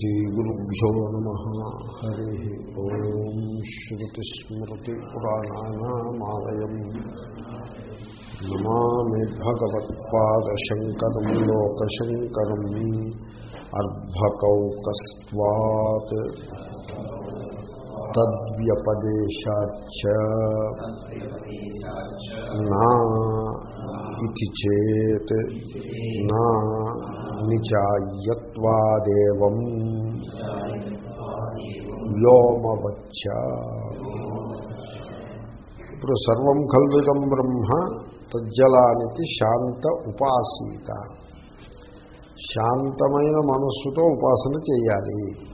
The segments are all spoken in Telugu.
శ్రీగురుభ్యో నమ హరి ఓం శ్రుతిస్మృతిపురాణానామాలయం నమామి భగవత్పాదశంకరం లోకశంకరం అర్భకౌకస్వాత్ తద్వ్యపదేశాచ్చ నా ఇది చేత్ నా నిచాయత్వాదేవం వ్యోమవచ్చ ఇప్పుడు సర్వం కల్విదం బ్రహ్మ తజ్జలానికి శాంత ఉపాసీత. శాంతమైన మనస్సుతో ఉపాసన చేయాలి.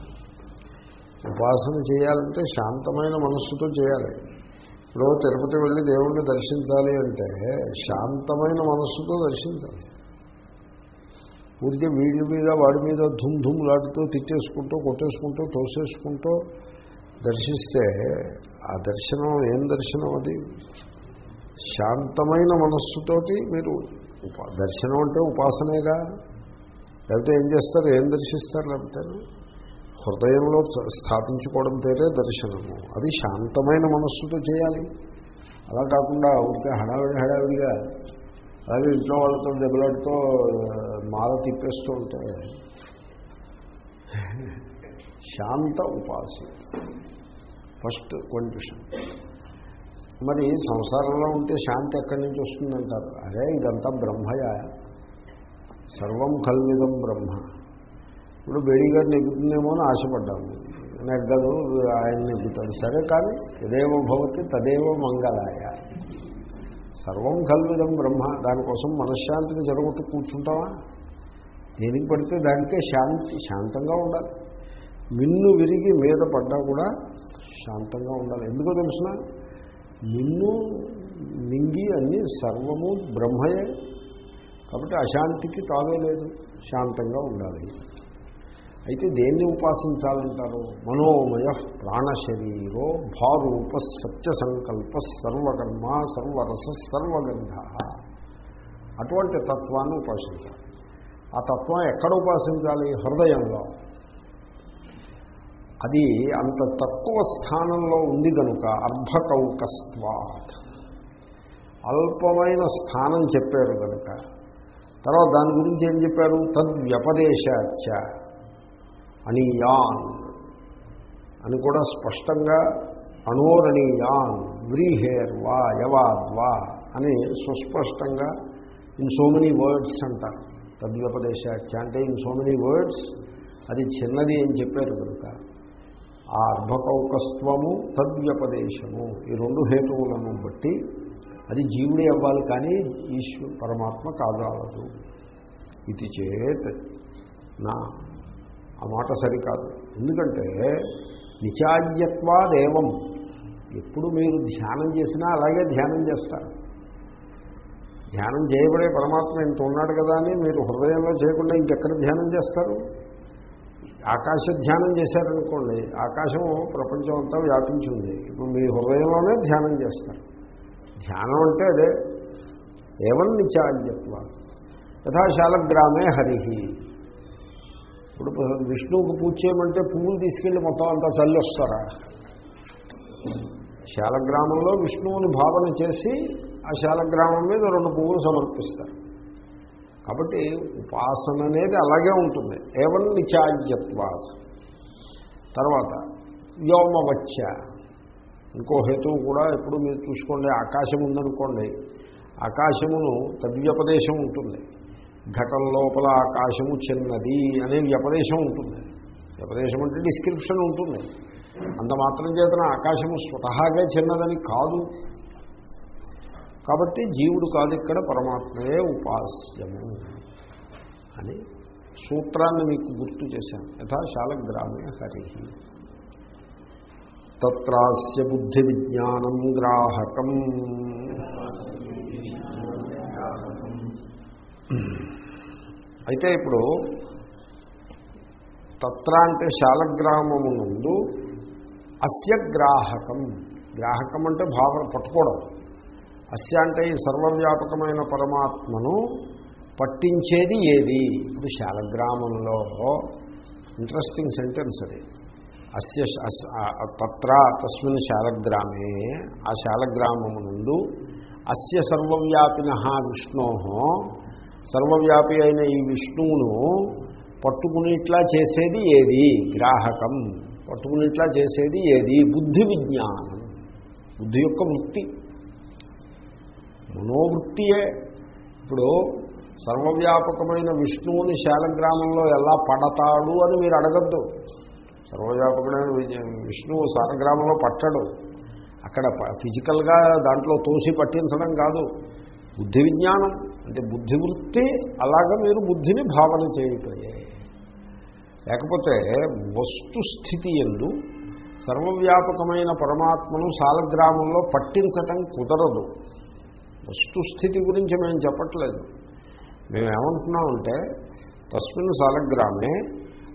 ఉపాసన చేయాలంటే శాంతమైన మనస్సుతో చేయాలి. ఇప్పుడు తిరుపతి వెళ్ళి దేవుణ్ణి దర్శించాలి అంటే శాంతమైన మనస్సుతో దర్శించాలి. ఊరికే వీడి మీద వాడి మీద ధుమ్ ధుమ్లాడుతూ తిట్టేసుకుంటూ కొట్టేసుకుంటూ తోసేసుకుంటూ దర్శిస్తే ఆ దర్శనం ఏం దర్శనం అది? శాంతమైన మనస్సుతోటి మీరు దర్శనం అంటే ఉపాసనేగా? లేకపోతే ఏం చేస్తారు? ఏం దర్శిస్తారు? లేకపోతే హృదయంలో స్థాపించుకోవడం పేరే దర్శనము. అది శాంతమైన మనస్సుతో చేయాలి. అలా కాకుండా ఊరికే హడావిడి హడావిడిగా అలాగే ఇంట్లో వాళ్ళతో దెబ్బలాడుతూ మాల తిప్పేస్తూ ఉంటే శాంత ఉపాసన ఫస్ట్ కండిషన్. మరి సంసారంలో ఉంటే శాంతి ఎక్కడి నుంచి వస్తుందంటారు? అదే ఇదంతా బ్రహ్మయ? సర్వం కల్విదం బ్రహ్మ. ఇప్పుడు బేడీగారు నెగ్గుతుందేమో అని ఆశపడ్డాము నెగ్గదు ఆయన నెగ్గుతాడు. సరే కానీ తదేవ భవతి తదేవ మంగళాయ. సర్వం కల్విదం బ్రహ్మ. దానికోసం మనశ్శాంతిని జరగొట్టు కూర్చుంటావా? దేనికి పడితే దానికే శాంతి శాంతంగా ఉండాలి. మిన్ను విరిగి మీద పడ్డా కూడా శాంతంగా ఉండాలి. ఎందుకో తెలుసిన? మిన్ను మింగి అన్నీ సర్వము బ్రహ్మయే. కాబట్టి అశాంతికి తావే లేదు. శాంతంగా ఉండాలి. అయితే దేన్ని ఉపాసించాలంటారు? మనోమయ ప్రాణశరీరో భారూప సత్య సంకల్ప సర్వకర్మ సర్వరస సర్వగంధ. అటువంటి తత్వాన్ని ఉపాసించాలి. ఆ తత్వం ఎక్కడ ఉపాసించాలి? హృదయంలో. అది అంత తక్కువ స్థానంలో ఉంది కనుక అర్భకౌకస్వాత్ అల్పమైన స్థానం చెప్పారు కనుక తర్వాత దాని గురించి ఏం చెప్పారు? తద్వ్యపదేశాచ. అనీయాన్ అని కూడా స్పష్టంగా అణోరణీయాన్ వ్రీహేర్ వా యవాద్ వా అని సుస్పష్టంగా ఇన్ సో మెనీ వర్డ్స్ అంటారు. తద్వ్యపదేశాచ అంటే ఇన్ సో మెనీ వర్డ్స్ అది చిన్నది అని చెప్పారు కనుక. ఆ అర్భకౌకస్త్వము తద్వ్యపదేశము ఈ రెండు హేతువులను బట్టి అది జీవుడే అవ్వాలి కానీ ఈశ్వ పరమాత్మ కాదాలదు ఇది చేత్ నా ఆ మాట సరికాదు. ఎందుకంటే నిచాయ్యత్వాదేవం ఎప్పుడు మీరు ధ్యానం చేసినా అలాగే ధ్యానం చేస్తారు. ధ్యానం చేయబడే పరమాత్మ ఇంత ఉన్నాడు కదా అని మీరు హృదయంలో చేయకుండా ఇంకెక్కడ ధ్యానం చేస్తారు? ఆకాశ ధ్యానం చేశారనుకోండి ఆకాశం ప్రపంచం అంతా వ్యాపించింది ఇప్పుడు మీ హృదయంలోనే ధ్యానం చేస్తారు. ధ్యానం అంటే అదే ఏవన్ నిచాల్యత్వ యథాశాలగ్రామే హరిహి ఇప్పుడు విష్ణువుకు పూజ చేయమంటే పువ్వులు తీసుకెళ్ళి మొత్తం అంతా చల్లి వస్తారా శాలగ్రామంలో విష్ణువుని భావన చేసి ఆ శాలగ్రామం మీద రెండు పువ్వులు సమర్పిస్తారు. కాబట్టి ఉపాసన అనేది అలాగే ఉంటుంది. ఏవన్ నిచాజ్యత్వా తర్వాత వ్యోమవచ్చ ఇంకో హేతువు కూడా ఎప్పుడు మీరు చూసుకోండి ఆకాశం ఉందనుకోండి ఆకాశమును తద్వ్యపదేశం ఉంటుంది. ఘటం లోపల ఆకాశము చిన్నది అనే వ్యపదేశం ఉంటుంది. వ్యపదేశం అంటే డిస్క్రిప్షన్ ఉంటుంది. అంత మాత్రం చేతన ఆకాశము స్వతహాగా చిన్నదని కాదు. కాబట్టి జీవుడు కాదు ఇక్కడ పరమాత్మయే ఉపాస్యము అని సూత్రాన్ని మీకు గుర్తు చేశాను. యథాశాల గ్రామీణ హరి. తత్రాస్య బుద్ధి విజ్ఞానం గ్రాహకం. అయితే ఇప్పుడు తత్ర అంటే శాలగ్రామము నుండు అస్య గ్రాహకం గ్రాహకం అంటే భావన పట్టుకోవడం. అస్య అంటే ఈ సర్వవ్యాపకమైన పరమాత్మను పట్టించేది ఏది? ఇప్పుడు శాలగ్రామంలో ఇంట్రెస్టింగ్ సెంటెన్స్ అది. అస్య ఆ- తత్ర తస్మిన్ శాలగ్రామే. ఆ శాలగ్రామమునందు అస్య సర్వవ్యాపిన విష్ణో సర్వవ్యాపి అయిన ఈ విష్ణువును పట్టుకుని ఇట్లా చేసేది ఏది? గ్రాహకం. పట్టుకుని ఇట్లా చేసేది ఏది? బుద్ధి విజ్ఞానం. బుద్ధి యొక్క వృత్తి. మనోవృత్తియే. ఇప్పుడు సర్వవ్యాపకమైన విష్ణువుని శాలగ్రామంలో ఎలా పడతాడు అని మీరు అడగద్దు. సర్వవ్యాపకమైన విష్ణువు శాలగ్రామంలో పట్టడు. అక్కడ ఫిజికల్గా దాంట్లో తోసి పట్టించడం కాదు. బుద్ధి విజ్ఞానం. అంటే బుద్ధివృత్తి అలాగా మీరు బుద్ధిని భావన చేయటమే లేకపోతే వస్తుస్థితి ఎందు సర్వవ్యాపకమైన పరమాత్మను శాలగ్రామంలో పట్టించటం కుదరదు. వస్తుస్థితి గురించి మేము చెప్పట్లేదు. మేమేమంటున్నామంటే తస్మిన్ సాలగ్రామే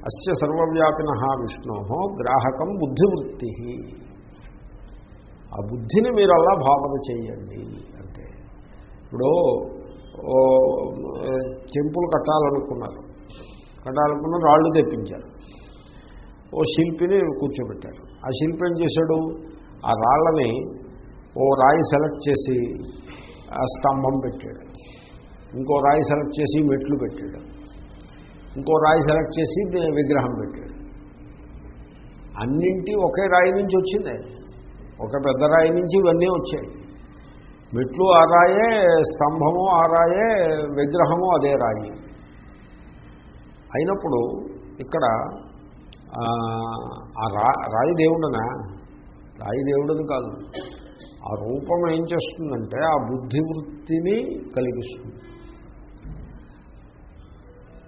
అస్య సర్వవ్యాపిన విష్ణో గ్రాహకం బుద్ధివృత్తి. ఆ బుద్ధిని మీరు అలా భావన చేయండి అంటే. ఇప్పుడు టెంపుల్ కట్టాలనుకున్నారు. కట్టాలనుకున్న రాళ్ళు తెప్పించారు. ఓ శిల్పిని కూర్చోబెట్టారు. ఆ శిల్పి ఏం చేశాడు? ఆ రాళ్ళని ఓ రాయి సెలెక్ట్ చేసి ఆ స్తంభం పెట్టాడు. ఇంకో రాయి సెలెక్ట్ చేసి మెట్లు పెట్టాడు. ఇంకో రాయి సెలెక్ట్ చేసి విగ్రహం పెట్టాడు. అన్నింటి ఒకే రాయి నుంచి వచ్చింది. ఒక పెద్ద రాయి నుంచి ఇవన్నీ వచ్చాయి. మెట్లు ఆ రాయే స్తంభము ఆ రాయే విగ్రహము అదే రాయి. అయినప్పుడు ఇక్కడ ఆ, రా రాయి దేవుడనా? రాయి దేవుడని కాదు. ఆ రూపం ఏం చేస్తుందంటే ఆ బుద్ధి వృత్తిని కలిగిస్తుంది.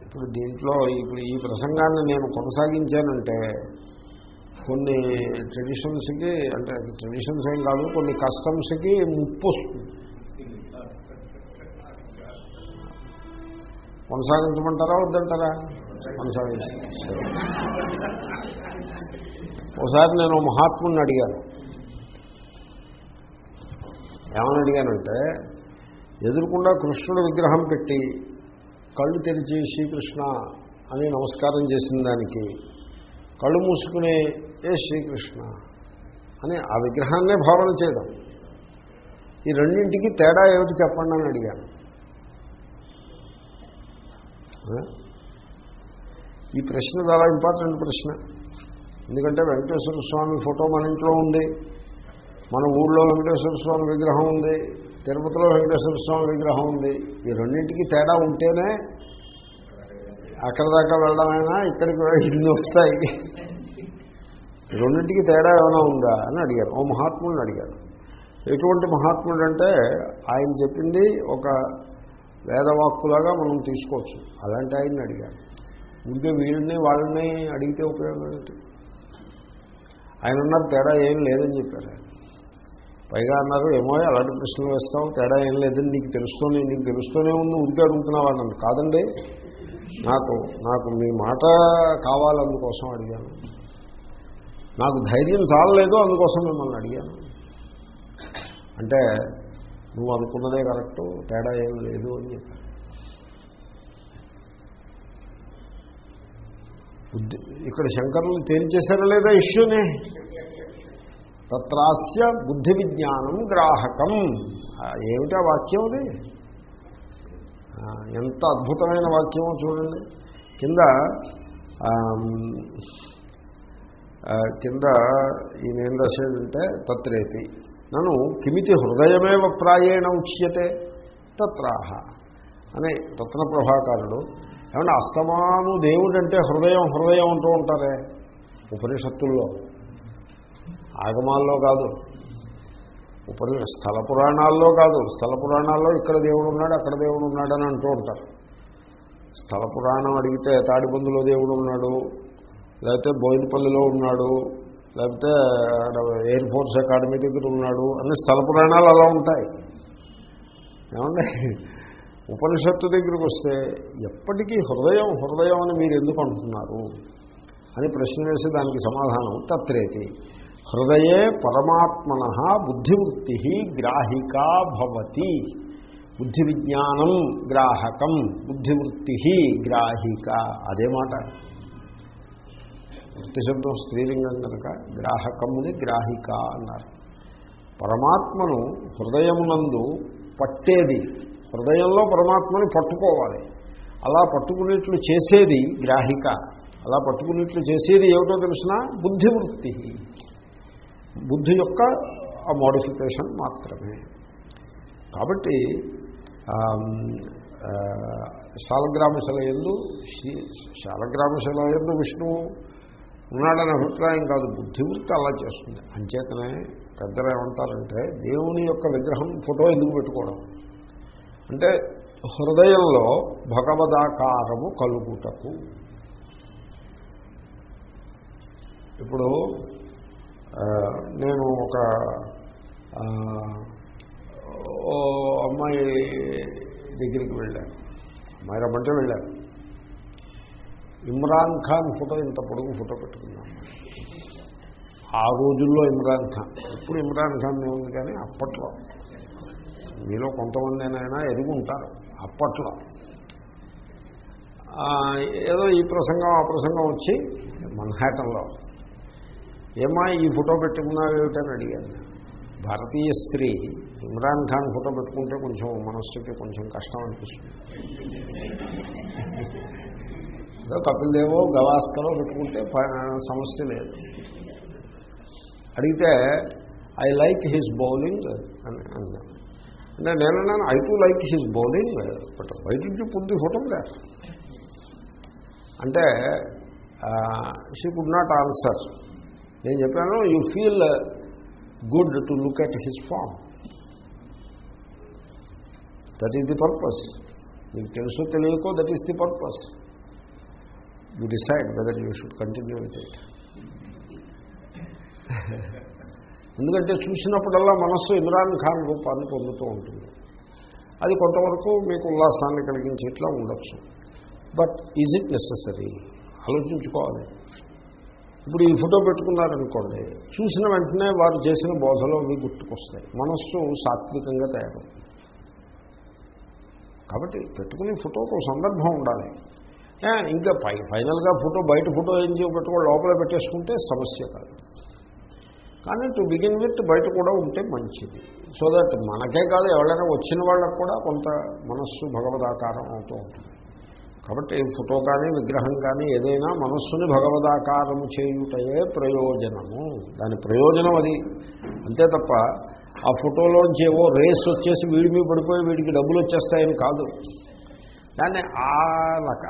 ఇప్పుడు దీంట్లో ఇప్పుడు ఈ ప్రసంగాన్ని నేను కొనసాగించానంటే కొన్ని ట్రెడిషన్స్కి అంటే ట్రెడిషన్స్ ఏం కాదు కొన్ని కస్టమ్స్కి ముప్పు వస్తుంది. కొనసాగించమంటారా వద్దంటారా? కొనసాగించారు ఒకసారి నేను మహాత్ముని అడిగాను. ఏమని అడిగానంటే ఎదురుకుండా కృష్ణుడు విగ్రహం పెట్టి కళ్ళు తెరిచి శ్రీకృష్ణ అని నమస్కారం చేసిన దానికి కళ్ళు మూసుకునే ఏ శ్రీకృష్ణ అని ఆ విగ్రహాన్నే భావన చేయడం. ఈ రెండింటికి తేడా ఏమిటి చెప్పండి అని అడిగాను. ఈ ప్రశ్న చాలా ఇంపార్టెంట్ ప్రశ్న. ఎందుకంటే వెంకటేశ్వర స్వామి ఫోటో మన ఇంట్లో ఉంది మన ఊళ్ళో వెంకటేశ్వర స్వామి విగ్రహం ఉంది తిరుపతిలో వెంకటేశ్వర స్వామి విగ్రహం ఉంది. ఈ రెండింటికి తేడా ఉంటేనే అక్కడ దాకా వెళ్ళడమైనా ఇక్కడికి ఇన్ని వస్తాయి. రెండింటికి తేడా ఏమైనా ఉందా అని అడిగాను ఓ మహాత్ముడిని అడిగాను ఎటువంటి మహాత్ముడు అంటే ఆయన చెప్పింది ఒక వేదవాక్కులాగా మనం తీసుకోవచ్చు. అలాంటి ఆయన్ని అడిగాను ఇంకే వీళ్ళని వాళ్ళని అడిగితే ఉపయోగం ఏంటి? ఆయన ఉన్నారు తేడా ఏం లేదని చెప్పారు ఆయన. పైగా అన్నారు ఏమో అలాంటి ప్రశ్నలు వేస్తావు తేడా ఏం లేదని నీకు తెలుస్తూనే నీకు తెలుస్తూనే ఉంది ఉడికి అడుగుతున్నావా కాదండి నాకు నాకు మీ మాట కావాలందుకోసం అడిగాను. నాకు ధైర్యం చాలలేదు అందుకోసం మిమ్మల్ని అడిగాను. అంటే నువ్వు అనుకున్నదే కరెక్టు తేడా ఏం లేదు అని చెప్పాను. బుద్ధి ఇక్కడ శంకరులు తేల్చేశారా లేదా ఇష్యూనే? తత్రాస్య బుద్ధి విజ్ఞానం గ్రాహకం ఏమిటా వాక్యం అది? ఎంత అద్భుతమైన వాక్యమో చూడండి. కింద కింద ఈయన ఏం రాశాడంటే తత్రేతి. నన్ను కిమితి హృదయమేవ ప్రాయేణ ఉచ్యతే? తత్రాహ. అని రత్న ప్రభాకారుడు ఏమంటే అస్తమాను దేవుడు అంటే హృదయం హృదయం అంటూ ఉంటారే ఉపనిషత్తుల్లో. ఆగమాల్లో కాదు. ఉపని స్థల పురాణాల్లో కాదు. స్థల పురాణాల్లో ఇక్కడ దేవుడు ఉన్నాడు అక్కడ దేవుడు ఉన్నాడు అని అంటూ ఉంటారు. స్థల పురాణం అడిగితే తాడిబందులో దేవుడు ఉన్నాడు. లేకపోతే బోయినపల్లిలో ఉన్నాడు లేకపోతే ఎయిర్ ఫోర్స్ అకాడమీ దగ్గర ఉన్నాడు అన్ని స్థల పురాణాలు అలా ఉంటాయి. ఏమండి? ఉపనిషత్తు దగ్గరికి వస్తే ఎప్పటికీ హృదయం హృదయం అని మీరు ఎందుకు అంటున్నారు? అని ప్రశ్న వేసి దానికి సమాధానం తత్రేతి. హృదయే పరమాత్మన బుద్ధివృత్తి గ్రాహికా భవతి. బుద్ధి విజ్ఞానం గ్రాహకం బుద్ధివృత్తి గ్రాహిక. అదే మాట. వృత్తిశబ్దం స్త్రీలింగం కనుక గ్రాహకముని గ్రాహిక అన్నారు. పరమాత్మను హృదయమునందు పట్టేది హృదయంలో పరమాత్మని పట్టుకోవాలి. అలా పట్టుకునేట్లు చేసేది గ్రాహిక. అలా పట్టుకునేట్లు చేసేది ఏమిటో తెలిసిన బుద్ధివృత్తి. బుద్ధి యొక్క ఆ మోడిఫికేషన్ మాత్రమే. కాబట్టి శాలగ్రామశిల ఎందు శాలగ్రామశిల ఎందు విష్ణువు ఉన్నాడనే అభిప్రాయం కాదు బుద్ధివృత్తి అలా చేస్తుంది. అంచేతనే పెద్దలు ఏమంటారంటే దేవుని యొక్క విగ్రహం ఫోటో ఎందుకు పెట్టుకోవడం? అంటే హృదయంలో భగవదాకారము కలుగుటకు. ఇప్పుడు నేను ఒక అమ్మాయి దగ్గరికి వెళ్ళాను. అమ్మాయి రమ్మంటే వెళ్ళాను. ఇమ్రాన్ ఖాన్ ఫోటో ఇంత పొడుగు ఫోటో పెట్టుకున్నాం. ఆ రోజుల్లో ఇమ్రాన్ ఖాన్ ఇప్పుడు ఇమ్రాన్ ఖాన్ ఏముంది కానీ అప్పట్లో. మీలో కొంతమంది అయినా ఎదుగుంటారు అప్పట్లో. ఏదో ఈ ప్రసంగం ఆ ప్రసంగం వచ్చి మన్హాటంలో. ఏమా ఈ ఫోటో పెట్టుకున్నావు ఏమిటని అడిగాను. భారతీయ స్త్రీ ఇమ్రాన్ ఖాన్ ఫోటో పెట్టుకుంటే కొంచెం మనస్సుకి కొంచెం కష్టం అనిపిస్తుంది. ఏదో కపిల్ గవాస్కరో పెట్టుకుంటే సమస్య లేదు. అడిగితే ఐ లైక్ హిజ్ బౌలింగ్ అని అన్నాను అంటే నేనన్నాను I too like his bowling but why did you put the photograph అంటే షీ కుడ్ నాట్ ఆన్సర్ నేను చెప్పాను you feel good to look at his form that is the purpose మీకు తెలుసు తెలియకో that is the purpose you decide whether you should continue with it ఎందుకంటే చూసినప్పుడల్లా మనస్సు ఇమ్రాన్ ఖాన్ రూపాన్ని పొందుతూ ఉంటుంది. అది కొంతవరకు మీకు ఉల్లాసాన్ని కలిగించేట్లా ఉండొచ్చు. బట్ ఈజ్ ఇట్ నెససరీ ఆలోచించుకోవాలి. ఇప్పుడు ఈ ఫోటో పెట్టుకున్నారనుకోండి చూసిన వెంటనే వారు చేసిన బోధలో మీ గుర్తుకొస్తాయి. మనస్సు సాత్వికంగా తయారవుతుంది. కాబట్టి పెట్టుకునే ఫోటోకు సందర్భం ఉండాలి. ఇంకా పై ఫైనల్గా ఫోటో బయట ఫోటో ఏం పెట్టుకోవడం లోపల పెట్టేసుకుంటే సమస్య కాదు. కానీ టు బిగిన్ విత్ బయట కూడా ఉంటే మంచిది. సో దట్ మనకే కాదు ఎవరైనా వచ్చిన వాళ్ళకు కూడా కొంత మనస్సు భగవదాకారం అవుతూ ఉంటుంది. కాబట్టి ఫోటో కానీ విగ్రహం కానీ ఏదైనా మనస్సుని భగవదాకారము చేయుటయే ప్రయోజనము. దాని ప్రయోజనం అది. అంతే తప్ప ఆ ఫోటోలోంచి ఏవో రేస్ వచ్చేసి వీడి మీద పడిపోయి వీడికి డబ్బులు వచ్చేస్తాయని కాదు. దాన్ని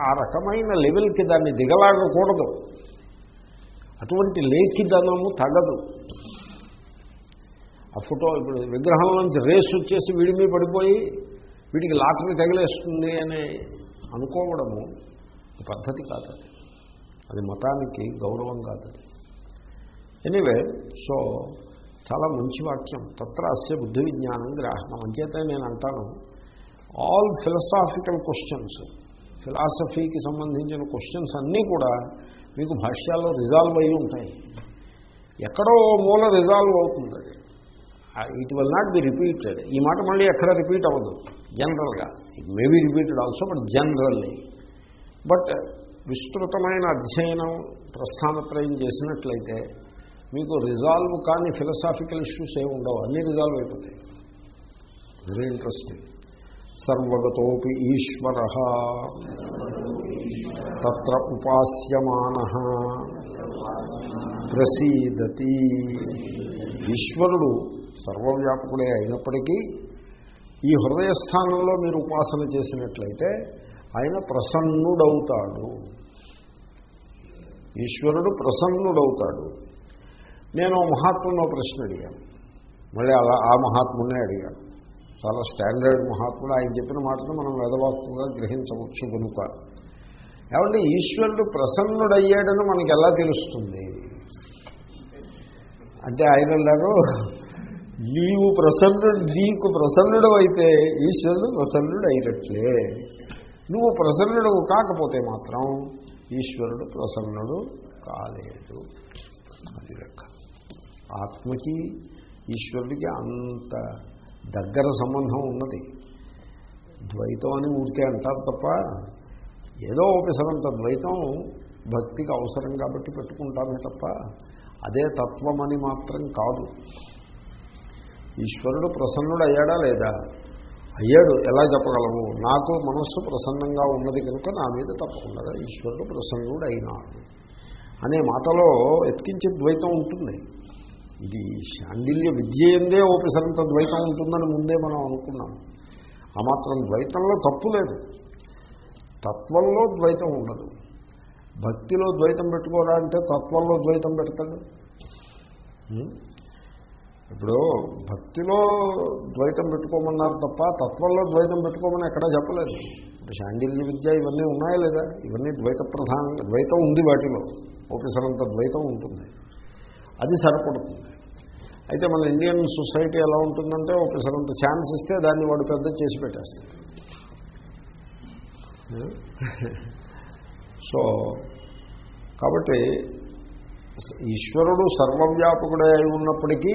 ఆ రకమైన లెవెల్కి దాన్ని దిగలాగకూడదు అటువంటి లేఖిదనము తగదు. ఆ ఫోటో ఇప్పుడు విగ్రహంలోంచి రేస్ వచ్చేసి వీడి మీద పడిపోయి వీడికి లాటరీ తగిలేస్తుంది అని అనుకోవడము పద్ధతి కాదు అది అది మతానికి గౌరవం కాదు అది ఎనీవే సో చాలా మంచి వాక్యం. తత్ర అస్య బుద్ధి విజ్ఞానం గ్రాహకం అంచేత నేను అంటాను ఆల్ ఫిలసాఫికల్ క్వశ్చన్స్ ఫిలాసఫీకి సంబంధించిన క్వశ్చన్స్ అన్నీ కూడా మీకు భాష్యాల్లో రిజాల్వ్ అయ్యి ఉంటాయి. ఎక్కడో మూల రిజాల్వ్ అవుతుంది అది. It will not be repeated. ఈ మాట మళ్ళీ ఎక్కడ రిపీట్ అవ్వదు జనరల్గా. It may be repeated also but generally but విస్తృతమైన అధ్యయనం ప్రస్థానత్రయం చేసినట్లయితే మీకు రిజాల్వ్ కానీ ఫిలసాఫికల్ ఇష్యూస్ ఏమి ఉండవు. అన్నీ రిజాల్వ్ అయిపోతాయి. వెరీ ఇంట్రెస్టింగ్ సర్వగతోపి ఈశ్వర తత్ర ఉపాస్యమాన ప్రసీదతి. ఈశ్వరుడు సర్వవ్యాపకుడే అయినప్పటికీ ఈ హృదయస్థానంలో మీరు ఉపాసన చేసినట్లయితే ఆయన ప్రసన్నుడవుతాడు. ఈశ్వరుడు ప్రసన్నుడవుతాడు. నేను మహాత్మునో ప్రశ్న అడిగాను. మళ్ళీ అలా ఆ మహాత్మునే అడిగాను. చాలా స్టాండర్డ్ మహాత్ముడు. ఆయన చెప్పిన మాటను మనం వేదవాక్యంగా గ్రహించవచ్చు కనుక. ఏమంటే ఈశ్వరుడు ప్రసన్నుడయ్యాడని మనకి ఎలా తెలుస్తుంది? అంటే ఆయన అన్నారు నీవు ప్రసన్నుడు నీకు ప్రసన్నుడు అయితే ఈశ్వరుడు ప్రసన్నుడు అయినట్లే. నువ్వు ప్రసన్నుడు కాకపోతే మాత్రం ఈశ్వరుడు ప్రసన్నుడు కాలేదు. అది లెక్క. ఆత్మకి ఈశ్వరుడికి అంత దగ్గర సంబంధం ఉన్నది. ద్వైతం అని ఊరికే అంటారు తప్ప ఏదో ఒకసారంత ద్వైతం భక్తికి అవసరం కాబట్టి పెట్టుకుంటామే తప్ప అదే తత్వం అని మాత్రం కాదు. ఈశ్వరుడు ప్రసన్నుడు అయ్యాడా లేదా? అయ్యాడు ఎలా చెప్పగలము? నాకు మనస్సు ప్రసన్నంగా ఉన్నది కనుక నా మీద తప్పకుండా ఈశ్వరుడు ప్రసన్నుడు అయినాడు అనే మాటలో ఎత్కించే ద్వైతం ఉంటుంది. ఇది శాండిల్య విద్య ఎందే ఓపెసరంత ద్వైతం ఉంటుందని ముందే మనం అనుకున్నాం. ఆ మాత్రం ద్వైతంలో తప్పు లేదు. తత్వంలో ద్వైతం ఉండదు. భక్తిలో ద్వైతం పెట్టుకోరా అంటే తత్వంలో ద్వైతం పెడతాడు. ఇప్పుడు భక్తిలో ద్వైతం పెట్టుకోమన్నారు తప్ప తత్వంలో ద్వైతం పెట్టుకోమని ఎక్కడా చెప్పలేదు. ఇప్పుడు శాండిల్య విద్య ఇవన్నీ ఉన్నాయా లేదా? ఇవన్నీ ద్వైత ప్రధాన ద్వైతం ఉంది వాటిలో. ఓపెసరంత ద్వైతం ఉంటుంది. అది సరిపడుతుంది. అయితే మన ఇండియన్ సొసైటీ ఎలా ఉంటుందంటే ఓపెసరంత ఛాన్స్ ఇస్తే దాన్ని వాడు పెద్ద చేసి పెట్టేస్తాడు. సో కాబట్టి ఈశ్వరుడు సర్వవ్యాపకుడే అయి ఉన్నప్పటికీ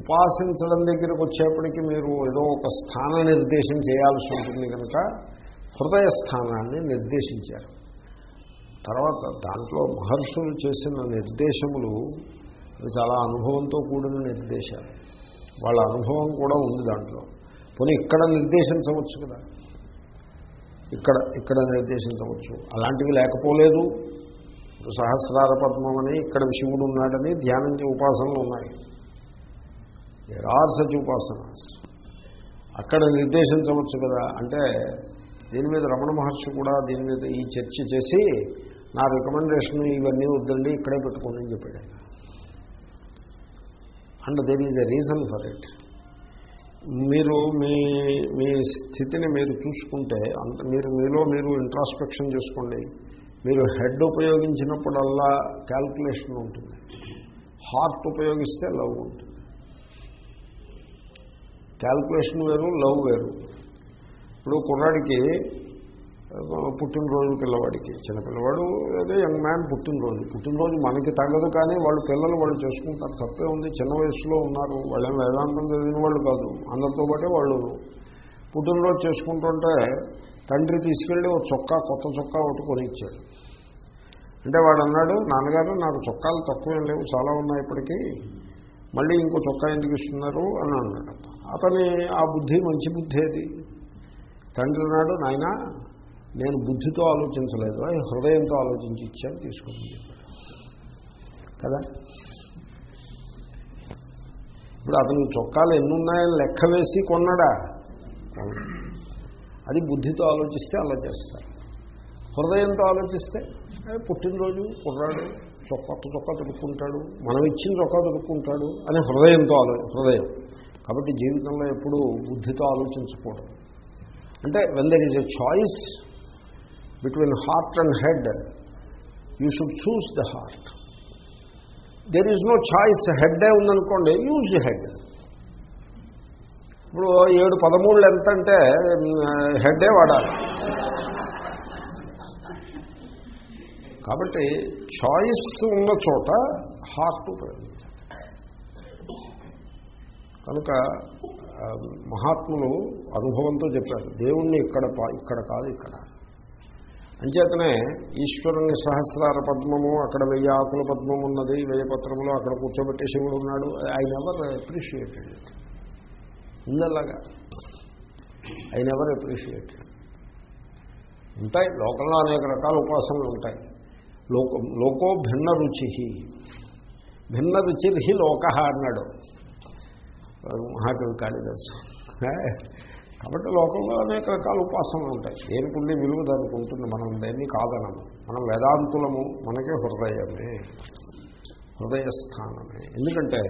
ఉపాసించడం దగ్గరికి వచ్చేప్పటికీ మీరు ఏదో ఒక స్థాన నిర్దేశం చేయాల్సి ఉంటుంది కనుక హృదయ స్థానాన్ని నిర్దేశించారు. తర్వాత దాంట్లో మహర్షులు చేసిన నిర్దేశములు అవి చాలా అనుభవంతో కూడిన నిర్దేశాలు. వాళ్ళ అనుభవం కూడా ఉంది దాంట్లో. పోనీ ఇక్కడ నిర్దేశించవచ్చు కదా. ఇక్కడ ఇక్కడ నిర్దేశించవచ్చు. అలాంటివి లేకపోలేదు. సహస్రార పద్మం అని ఇక్కడ శివుడు ఉన్నాడని ధ్యానించే ఉపాసనలు ఉన్నాయి. దేర్ ఉపాసన అక్కడ నిర్దేశించవచ్చు కదా. అంటే దీని మీద రమణ మహర్షి కూడా దీని మీద ఈ చర్చ చేసి నా రికమెండేషన్ ఇవన్నీ వద్దండి ఇక్కడే పెట్టుకోండి అని చెప్పాడు ఆయన. And there is a reason for it. మీరు మీ మీ స్థితిని మీరు చూసుకుంటే అంత మీరు మీలో మీరు ఇంట్రాస్పెక్షన్ చేసుకోండి. మీరు హెడ్ ఉపయోగించినప్పుడల్లా క్యాల్కులేషన్ ఉంటుంది. హార్ట్ ఉపయోగిస్తే లవ్ ఉంటుంది. క్యాల్కులేషన్ వేరు లవ్ వేరు. ఇప్పుడు కుర్రాడికి పుట్టినరోజు పిల్లవాడికి. చిన్న పిల్లవాడు అదే యంగ్ మ్యాన్ పుట్టినరోజు. పుట్టినరోజు మనకి తగ్గదు కానీ వాళ్ళు పిల్లలు వాళ్ళు చేసుకుంటారు. తప్పే ఉంది. చిన్న వయసులో ఉన్నారు. వాళ్ళేం వేదాంతం చదివిన వాళ్ళు కాదు. అందరితో పాటే వాళ్ళు. పుట్టినరోజు చేసుకుంటుంటే తండ్రి తీసుకెళ్ళి ఒక చొక్కా కొత్త చొక్కా ఒకటి కొనిచ్చాడు. అంటే వాడు అన్నాడు నాన్నగారు నాకు చొక్కాలు తక్కువేం లేవు. చాలా ఉన్నాయి ఇప్పటికీ. మళ్ళీ ఇంకో చొక్కా ఎందుకు ఇస్తున్నారు? అని అన్నాడు అతని ఆ బుద్ధి మంచి బుద్ధి అది. తండ్రి అన్నాడు నాయన నేను బుద్ధితో ఆలోచించలేదు హృదయంతో ఆలోచించి ఇచ్చాను తీసుకుని కదా? ఇప్పుడు అతనికి చొక్కాలు ఎన్నున్నాయని లెక్క వేసి కొన్నాడా? అది బుద్ధితో ఆలోచిస్తే అలా చేస్తారు. హృదయంతో ఆలోచిస్తే పుట్టినరోజు కుర్రాడు చొక్క చొక్కా దొరుకుంటాడు మనం ఇచ్చిన చొక్కా దొరుకుంటాడు అని హృదయంతో ఆలో హృదయం. కాబట్టి జీవితంలో ఎప్పుడూ బుద్ధితో ఆలోచించకూడదు. అంటే when there is a choice between heart and head you should choose the heart there is no choice హెడ్డే ఉందనుకోండి యూజ్ హెడ్ ఇప్పుడు ఏడు పదమూడులు ఎంత అంటే హెడ్డే వాడాలి. కాబట్టి చాయిస్ ఉన్న చోట హార్ట్ ఉపయోగించాలి. కనుక మహాత్ములు అనుభవంతో చెప్పారు దేవుణ్ణి ఇక్కడ ఇక్కడ కాదు ఇక్కడ. అంచేతనే ఈశ్వరుని సహస్రార పద్మము అక్కడ వెయ్యి ఆకుల పద్మం ఉన్నది వెయ్యి పత్రములు అక్కడ కూర్చోబెట్టే శివుడు ఉన్నాడు. ఐ నెవర్ అప్రిషియేటెడ్ ఇట్ ఉందల్లాగా ఐ నెవర్ అప్రిషియేటెడ్ ఉంటాయి. లోకంలో అనేక రకాల ఉపాసనలు ఉంటాయి. లోకం లోకో భిన్న రుచి భిన్న రుచిర్హి లోక అన్నాడు. మహాకవి కాళిదాసు. కాబట్టి లోకంలో అనేక రకాల ఉపాసనలు ఉంటాయి. దేనికుండి విలువ దానికి ఉంటుంది? మనం దేన్ని కాదనము. మనం వేదాంతులము మనకే హృదయమే. హృదయస్థానమే. ఎందుకంటే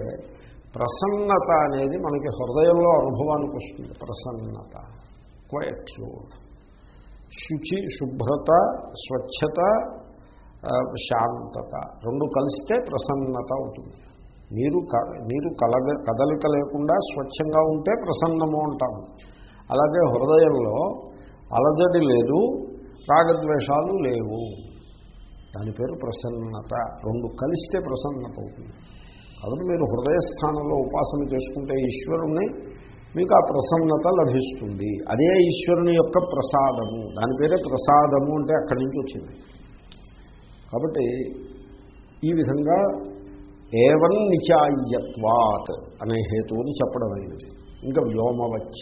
ప్రసన్నత అనేది మనకి హృదయంలో అనుభవానికి వస్తుంది. ప్రసన్నత. క్వయట్యూడ్ శుచి శుభ్రత స్వచ్ఛత శాంతత. రెండు కలిస్తే ప్రసన్నత అవుతుంది. నీరు నీరు కలగ కదలిక లేకుండా స్వచ్ఛంగా ఉంటే ప్రసన్నము అంటాము. అలాగే హృదయంలో అలజడి లేదు రాగద్వేషాలు లేవు. దాని పేరు ప్రసన్నత. రెండు కలిస్తే ప్రసన్నత అవుతుంది కాబట్టి మీరు హృదయస్థానంలో ఉపాసన చేసుకుంటే ఈశ్వరుణ్ణి మీకు ఆ ప్రసన్నత లభిస్తుంది. అదే ఈశ్వరుని యొక్క ప్రసాదము. దాని పేరే ప్రసాదము అంటే అక్కడి నుంచి వచ్చింది. కాబట్టి ఈ విధంగా ఏవన్ నిచాయ్యత్వాత్ అనే హేతువుని చెప్పడమైనది ఇంకా వ్యోమవచ్చ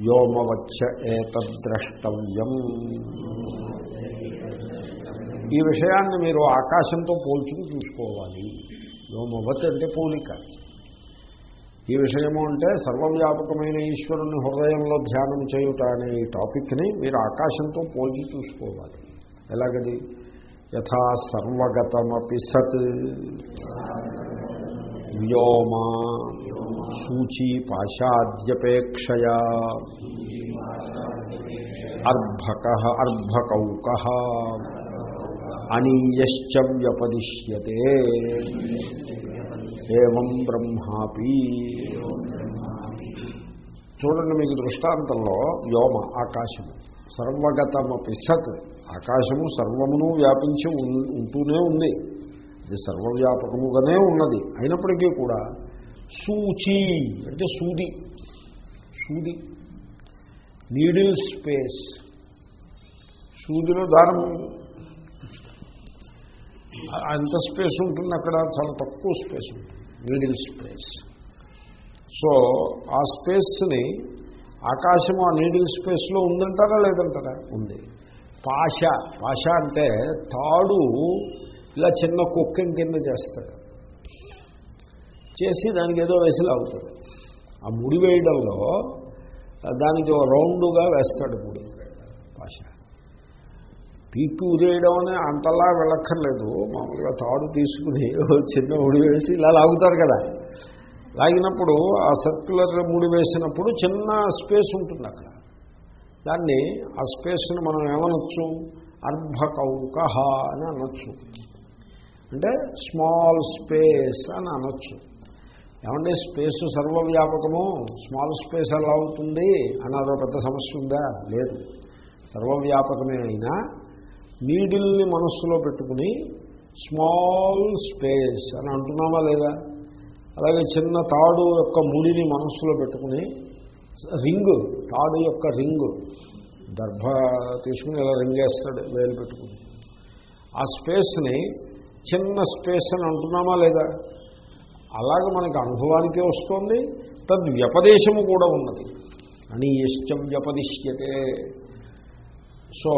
వ్యోమవచ్చ ఏతద్ద్రష్టవ్యం. ఈ విషయాన్ని మీరు ఆకాశంతో పోల్చుకుని చూసుకోవాలి. వ్యోమవత్ అంటే పోలిక. ఈ విషయము అంటే సర్వవ్యాపకమైన ఈశ్వరుని హృదయంలో ధ్యానం చేయుట అనే ఈ టాపిక్ని మీరు ఆకాశంతో పోల్చి చూసుకోవాలి. ఎలాగది? యథా సర్వగతమపి సత్. వ్యోమా సూచీ పాశాద్యపేక్షయా అర్భక అర్భకౌక. అనీయశ్చ వ్యపదిశ్యతే. ఏం బ్రహ్మాపి. చూడండి మీకు దృష్టాంతంలో వ్యోమ ఆకాశము. సర్వగతమపి సత్. ఆకాశము సర్వమును వ్యాపించి ఉంటూనే ఉంది. ఇది సర్వవ్యాపకముగానే ఉన్నది. అయినప్పటికీ కూడా సూచి అంటే సూది. సూది. Needle space. సూదిలో దారం అంత స్పేస్ ఉంటుంది అక్కడ చాలా తక్కువ స్పేస్ ఉంటుంది. Needle space. సో ఆ స్పేస్ని ఆకాశం ఆ నీడిల్ స్పేస్లో ఉందంటారా లేదంటారా? ఉంది. పాష. పాష అంటే తాడు ఇలా చిన్న కుక్కం కింద చేస్తాడు చేసి దానికి ఏదో వేసి లాగుతాడు. ఆ ముడి వేయడంలో దానికి రౌండ్గా వేస్తాడు ముడి. భాష పీక్కు ఉరేయడం అనే అంతలా వెళ్ళక్కర్లేదు. మామూలుగా తాడు తీసుకుని చిన్న ముడి వేసి ఇలా లాగుతారు కదా. లాగినప్పుడు ఆ సర్క్యులర్ ముడి వేసినప్పుడు చిన్న స్పేస్ ఉంటుంది అక్కడ. దాన్ని ఆ స్పేస్ని మనం ఏమనొచ్చు? అర్భకౌక అని అనొచ్చు. అంటే స్మాల్ స్పేస్ అని అనొచ్చు. ఏమంటే స్పేస్ సర్వవ్యాపకము స్మాల్ స్పేస్ ఎలా అవుతుంది అని అదో పెద్ద సమస్య ఉందా? లేదు. సర్వవ్యాపకమే అయినా నీడిల్ని మనస్సులో పెట్టుకుని స్మాల్ స్పేస్ అని అంటున్నామా లేదా? అలాగే చిన్న తాడు యొక్క ముడిని మనస్సులో పెట్టుకుని రింగు తాడు యొక్క రింగు దర్భ తీసుకుని ఇలా రింగ్ వేస్తాడు వేలు పెట్టుకుని. ఆ స్పేస్ని చిన్న స్పేస్ అని అంటున్నామా లేదా? అలాగే మనకి అనుభవానికే వస్తుంది తద్వ్యపదేశము కూడా ఉన్నది. అని ఇష్టం వ్యపదిష్యతే సో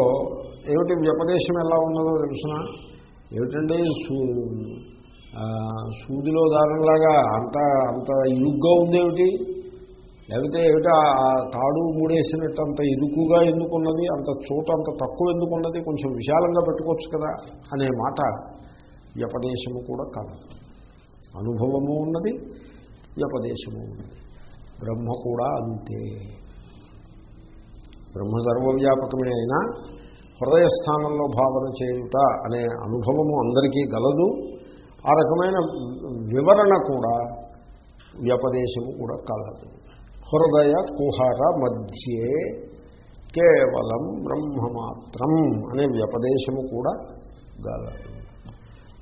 ఏమిటి వ్యపదేశం ఎలా ఉన్నదో తెలుసిన? ఏమిటంటే సూ సూదిలో దారంలాగా అంత అంత ఇరుగ్గా ఉందేమిటి? లేకపోతే ఏమిటి ఆ తాడు మూడేసినట్టు అంత ఇరుకుగా ఎందుకున్నది? అంత చోట అంత తక్కువ ఎందుకున్నది? కొంచెం విశాలంగా పెట్టుకోవచ్చు కదా? అనే మాట వ్యపదేశము కూడా కాదు. అనుభవము ఉన్నది వ్యపదేశము ఉన్నది. బ్రహ్మ కూడా అంతే. బ్రహ్మ సర్వవ్యాపకమే అయినా హృదయస్థానంలో భావన చేయుట అనే అనుభవము అందరికీ గలదు. ఆ రకమైన వివరణ కూడా వ్యపదేశము కూడా కలదు హృదయ కుహర మధ్యే కేవలం బ్రహ్మమాత్రం అనే వ్యపదేశము కూడా గలదు.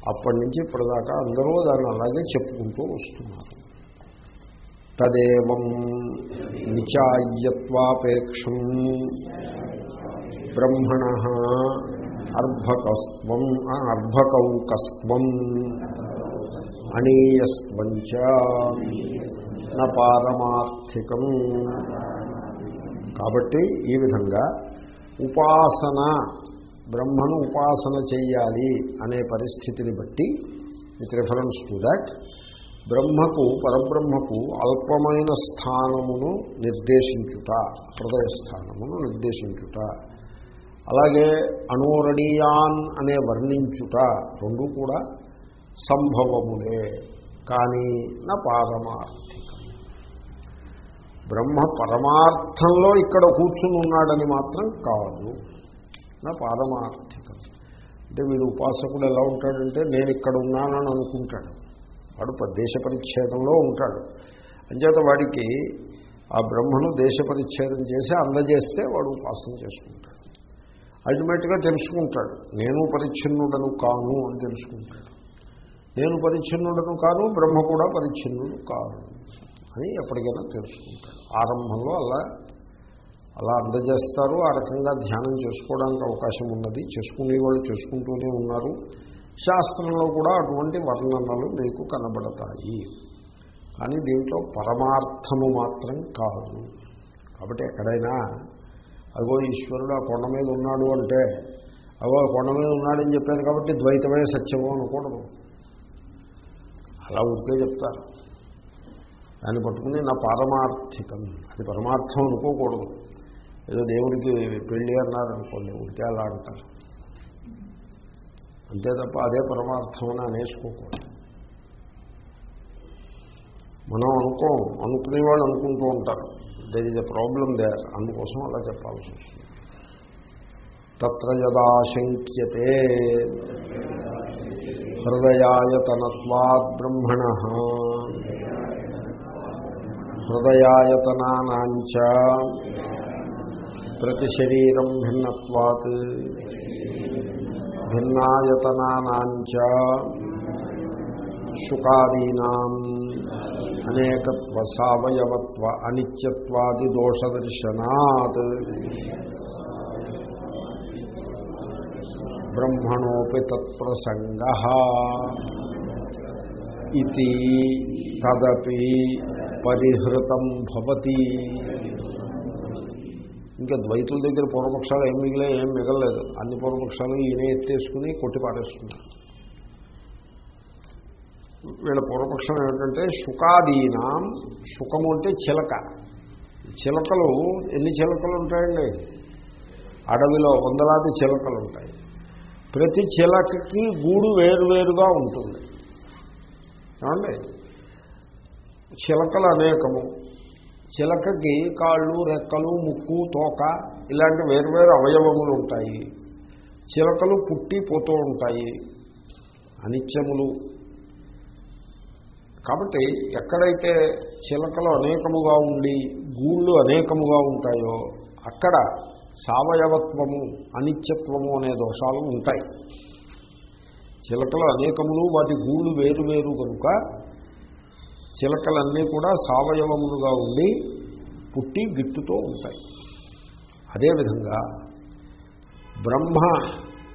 అప్పటి నుంచి ఇప్పటిదాకా అందరూ దాన్ని అలాగే చెప్పుకుంటూ వస్తున్నారు. తదేవం నిచాయ్యత్వాపేక్షం బ్రహ్మణ అర్భకస్వం అర్భకౌకస్వం అనీయస్వం చ పారమార్థికం. కాబట్టి ఈ విధంగా ఉపాసన బ్రహ్మను ఉపాసన చెయ్యాలి అనే పరిస్థితిని బట్టి విత్ రిఫరెన్స్ టు దాట్ బ్రహ్మకు పరబ్రహ్మకు అల్పమైన స్థానమును నిర్దేశించుట హృదయ స్థానమును నిర్దేశించుట అలాగే అణోరణీయాన్ అనే వర్ణించుట రెండు కూడా సంభవములే కానీ నా పారమార్థికం బ్రహ్మ పరమార్థంలో ఇక్కడ కూర్చుని ఉన్నాడని మాత్రం కాదు. నా పారమార్థికం అంటే వీడు ఉపాసకుడు ఎలా ఉంటాడంటే నేను ఇక్కడ ఉన్నానని అనుకుంటాడు. వాడు ప- దేశ పరిచ్ఛేదంలో ఉంటాడు. అంచేత వాడికి ఆ బ్రహ్మను దేశ పరిచ్ఛేదం చేసి అందజేస్తే వాడు ఉపాసన చేసుకుంటాడు. అల్టిమేట్గా తెలుసుకుంటాడు. నేను పరిచ్ఛిన్నుడను కాను అని తెలుసుకుంటాడు. నేను పరిచ్ఛిన్నుడను కాను బ్రహ్మ కూడా పరిచ్ఛిన్నుడు కాను అని ఎప్పటికైనా తెలుసుకుంటాడు. ఆరంభంలో అలా అలా అందజేస్తారు. ఆ రకంగా ధ్యానం చేసుకోవడానికి అవకాశం ఉన్నది. చేసుకునే వాళ్ళు చేసుకుంటూనే ఉన్నారు. శాస్త్రంలో కూడా అటువంటి వర్ణనలు మీకు కనబడతాయి. కానీ దీంట్లో పరమార్థము మాత్రం కాదు. కాబట్టి ఎక్కడైనా అగో ఈశ్వరుడు ఆ కొండ మీద ఉన్నాడు అంటే అగో ఆ కొండ మీద ఉన్నాడని చెప్పాను కాబట్టి ద్వైతమే సత్యము అనకూడదు అలా ఉంటే చెప్తారు. దాన్ని పట్టుకుని నా పారమార్థికం అది పరమార్థం అనుకోకూడదు. ఏదో దేవుడికి పెళ్ళి అన్నారు అనుకోండి ఉడితే అలా అంటారు. అంతే తప్ప అదే పరమార్థం అని అనేసుకోకూడదు. మనం అనుకోం అనుకునే వాళ్ళు అనుకుంటూ ఉంటారు. There is a problem they అందుకోసం అలా చెప్పాల్సి వస్తుంది. తత్ర యదాశంక్యతే హృదయాయతనత్వాద్ బ్రహ్మణ. హృదయాయతనానాంచ ప్రతిశరీరం భిన్నత్వాత్. భిన్నాయతనానాంచ శుకాదీనాం అనేకత్వ సవయవత్వ అనిత్యత్వాది దోషదర్శనాత్. బ్రహ్మణోపి తత్ప్రసంగ. ఇది తదపి పరిహృతం భవతి. ఇంకా ద్వైతుల దగ్గర పూర్వపక్షాలు ఏం మిగిలే ఏం మిగలలేదు. అన్ని పూర్వపక్షాలు ఈయనే ఎత్తేసుకుని కొట్టి పాటేసుకున్నారు వీళ్ళ పూర్వపక్షం ఏమిటంటే శుకాదీనాం శుకము అంటే చిలక. చిలకలు ఎన్ని చిలకలు ఉంటాయండి? అడవిలో వందలాది చిలకలు ఉంటాయి. ప్రతి చిలకకి గూడు వేరువేరుగా ఉంటుంది. ఏమండి? చిలకలు అనేకము. చిలకకి కాళ్ళు రెక్కలు ముక్కు తోక ఇలాంటి వేరువేరు అవయవములు ఉంటాయి. చిలకలు పుట్టి పోతూ ఉంటాయి. అనిత్యములు. కాబట్టి ఎక్కడైతే చిలకలు అనేకముగా ఉండి గూళ్ళు అనేకముగా ఉంటాయో అక్కడ సావయవత్వము అనిత్యత్వము అనే దోషాలు ఉంటాయి. చిలకలు అనేకములు వాటి గూళ్ళు వేరు వేరు కనుక చిలకలన్నీ కూడా సావయవములుగా ఉండి పుట్టి గిట్టుతూ ఉంటాయి. అదేవిధంగా బ్రహ్మ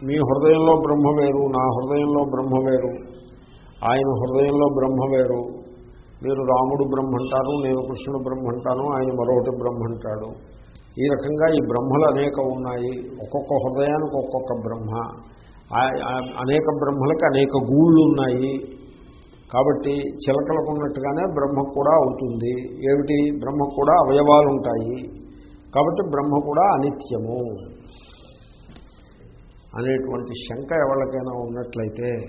మీ హృదయంలో బ్రహ్మ వేరు నా హృదయంలో బ్రహ్మ వేరు ఆయన హృదయంలో బ్రహ్మ వేరు మీరు రాముడు బ్రహ్మ అంటారు నేను కృష్ణుడు బ్రహ్మ అంటాను ఆయన మరొకటి బ్రహ్మ అంటాడు ఈ రకంగా ఈ బ్రహ్మలు అనేక ఉన్నాయి. ఒక్కొక్క హృదయానికి ఒక్కొక్క బ్రహ్మ. అనేక బ్రహ్మలకు అనేక గూళ్ళు ఉన్నాయి. కాబట్టి చిలకలకు ఉన్నట్టుగానే బ్రహ్మ కూడా అవుతుంది. ఏమిటి? బ్రహ్మ కూడా అవయవాలు ఉంటాయి కాబట్టి బ్రహ్మ కూడా అనిత్యము అనేటువంటి శంక ఎవరికైనా ఉన్నట్లయితే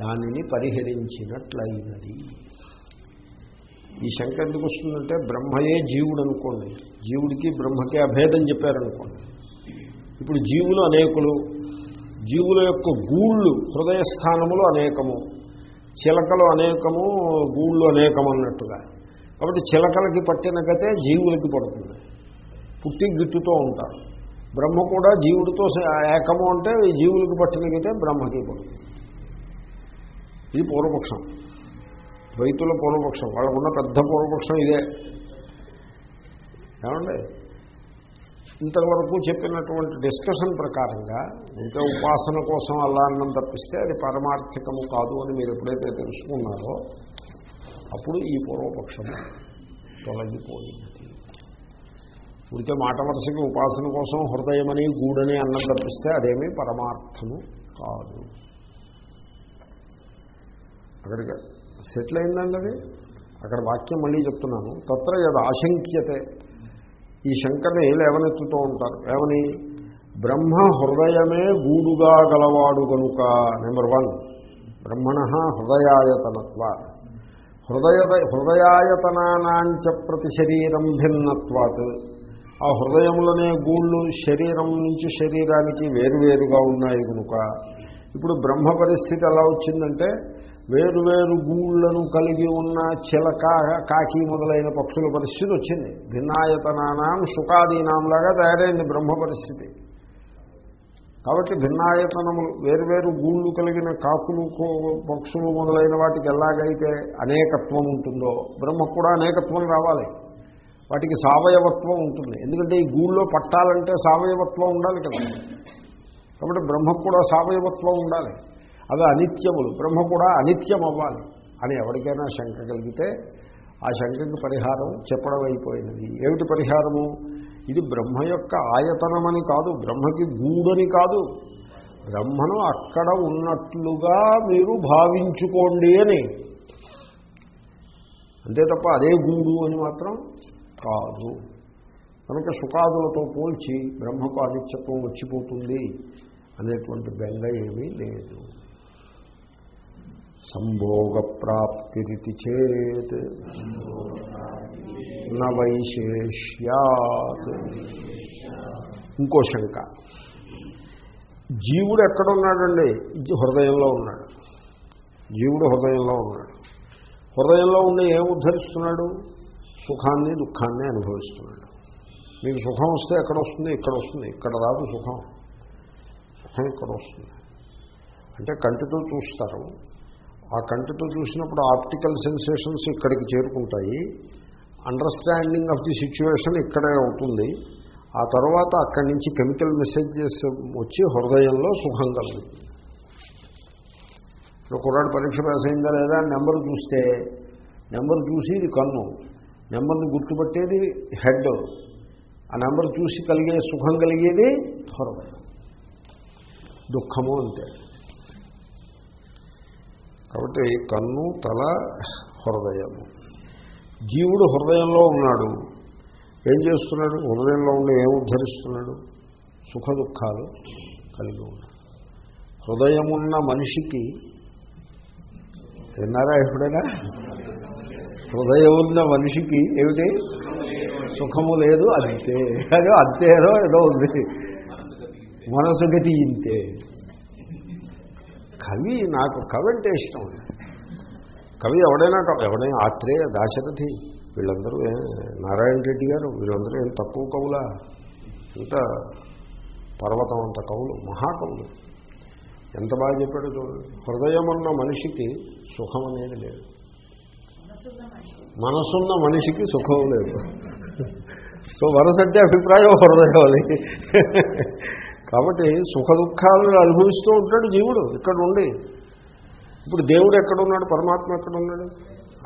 దానిని పరిహరించినట్లయినది. ఈ శంక ఎందుకు వస్తుందంటే బ్రహ్మయే జీవుడు అనుకోండి జీవుడికి బ్రహ్మకే అభేదం చెప్పారనుకోండి. ఇప్పుడు జీవులు అనేకులు. జీవుల యొక్క గూళ్ళు హృదయస్థానములు అనేకము. చిలకలు అనేకము గూళ్ళు అనేకం అన్నట్టుగా. కాబట్టి చిలకలకి పట్టిన కథే జీవులకి పడుతుంది. పుట్టి గిట్టుతో ఉంటారు. బ్రహ్మ కూడా జీవుడితో ఏకము అంటే జీవులకు పట్టిన గతే బ్రహ్మకి పడుతుంది. ఇది పూర్వపక్షం. ద్వైతుల పూర్వపక్షం. వాళ్ళకున్న పెద్ద పూర్వపక్షం ఇదే. ఏమండి? ఇంతవరకు చెప్పినటువంటి డిస్కషన్ ప్రకారంగా ఇంకా ఉపాసన కోసం అలా అన్నం తప్పిస్తే అది పరమార్థికము కాదు అని మీరు ఎప్పుడైతే తెలుసుకున్నారో అప్పుడు ఈ పూర్వపక్షము తొలగిపోయింది. ఉడితే మాట వరుసకి ఉపాసన కోసం హృదయమని గూడని అన్నం తప్పిస్తే అదేమీ పరమార్థము కాదు. అక్కడికి సెటిల్ అయిందండి అది? అక్కడ వాక్యం మళ్ళీ చెప్తున్నాను. తత్ర యద్ ఆశంక్యతే. ఈ శంకర్ని లేవనెత్తుతూ ఉంటారు. ఏమని? బ్రహ్మ హృదయమే గూడుగా గలవాడు కనుక నెంబర్ వన్. బ్రహ్మణ హృదయాయతనత్వ. హృదయ హృదయాయతనానాంచ ప్రతి శరీరం భిన్నత్వాత్. ఆ హృదయములనే గూళ్ళు శరీరం నుంచి శరీరానికి వేరువేరుగా ఉన్నాయి కనుక ఇప్పుడు బ్రహ్మ పరిస్థితి ఎలా వచ్చిందంటే వేరువేరు గూళ్ళను కలిగి ఉన్న చిలక కాకి మొదలైన పక్షుల పరిస్థితి వచ్చింది. భిన్నాయతనానాం సుఖాదీనాంలాగా తయారైంది బ్రహ్మ పరిస్థితి. కాబట్టి భిన్నాయతనములు వేరువేరు గూళ్ళు కలిగిన కాకులు పక్షులు మొదలైన వాటికి ఎలాగైతే అనేకత్వం ఉంటుందో బ్రహ్మ కూడా అనేకత్వం రావాలి. వాటికి సావయవత్వం ఉంటుంది. ఎందుకంటే ఈ గూళ్ళో పట్టాలంటే సావయవత్వం ఉండాలి కదా. కాబట్టి బ్రహ్మకు కూడా సావయవత్వం ఉండాలి. అవి అనిత్యములు. బ్రహ్మ కూడా అనిత్యం అవ్వాలి అని ఎవరికైనా శంక కలిగితే ఆ శంకకి పరిహారం చెప్పడం అయిపోయినది. ఏమిటి పరిహారము? ఇది బ్రహ్మ యొక్క ఆయతనమని కాదు బ్రహ్మకి గూడని కాదు. బ్రహ్మను అక్కడ ఉన్నట్లుగా మీరు భావించుకోండి అని. అంతే తప్ప అదే గూడు అని మాత్రం కాదు. కనుక సుఖాదులతో పోల్చి బ్రహ్మకు అనిత్యత్వం వచ్చిపోతుంది అనేటువంటి బెంగ ఏమీ లేదు. సంభోగ ప్రాప్తిరితి చేత్ నవైశేష్యాత్ ఇంకో శంక. జీవుడు ఎక్కడున్నాడండి? హృదయంలో ఉన్నాడు. జీవుడు హృదయంలో ఉన్నాడు. హృదయంలో ఉండి ఏం ఉద్ధరిస్తున్నాడు? సుఖాన్ని దుఃఖాన్ని అనుభవిస్తున్నాడు. మీకు సుఖం వస్తే ఎక్కడ వస్తుంది ఇక్కడ వస్తుంది ఇక్కడ రాదు సుఖం. సుఖం ఇక్కడ వస్తుంది అంటే కంటితో చూస్తారు. ఆ కంటితో చూసినప్పుడు ఆప్టికల్ సెన్సేషన్స్ ఇక్కడికి చేరుకుంటాయి. అండర్స్టాండింగ్ ఆఫ్ ది సిచ్యువేషన్ ఇక్కడే అవుతుంది ఆ తర్వాత అక్కడి నుంచి కెమికల్ మెసేజెస్ వచ్చి హృదయంలో సుఖం కలుగుతుంది. ఇప్పుడు కుర్రాడు పరీక్ష పాస్ అయిందా లేదా నెంబర్ చూస్తే నెంబర్ చూసి ఇది కన్ను. నెంబర్ని గుర్తుపట్టేది హెడ్. ఆ నెంబర్ చూసి కలిగే సుఖం కలిగేది హృదయం. దుఃఖము అంతే. కాబట్టి కన్ను తల హృదయము జీవుడు హృదయంలో ఉన్నాడు. ఏం చేస్తున్నాడు? హృదయంలో ఉండి ఏం ఉద్ధరిస్తున్నాడు? సుఖ దుఃఖాలు కలిగి ఉన్నాడు. హృదయమున్న మనిషికి విన్నారా ఎప్పుడైనా? హృదయం ఉన్న మనిషికి ఏమిటి? సుఖము లేదు అంతే. అదో అంతేదో ఏదో ఉంది. మనసు గతి ఇంతే కవి నాకు కవి అంటే ఇష్టం. కవి ఎవడైనా ఎవడైనా ఆత్రేయ దాశరథి వీళ్ళందరూ నారాయణ రెడ్డి గారు వీళ్ళందరూ ఏం తక్కువ కవులా? ఇంత పర్వతం అంత కవులు మహాకవులు. ఎంత బాగా చెప్పాడు చూడండి హృదయం ఉన్న మనిషికి సుఖం అనేది లేదు. మనసున్న మనిషికి సుఖం లేదు. సో మనసంటే అభిప్రాయం హృదయం అది కాబట్టి సుఖ దుఃఖాలను అనుభవిస్తూ ఉంటాడు జీవుడు. ఇక్కడ ఉండి. ఇప్పుడు దేవుడు ఎక్కడున్నాడు? పరమాత్మ ఎక్కడున్నాడు?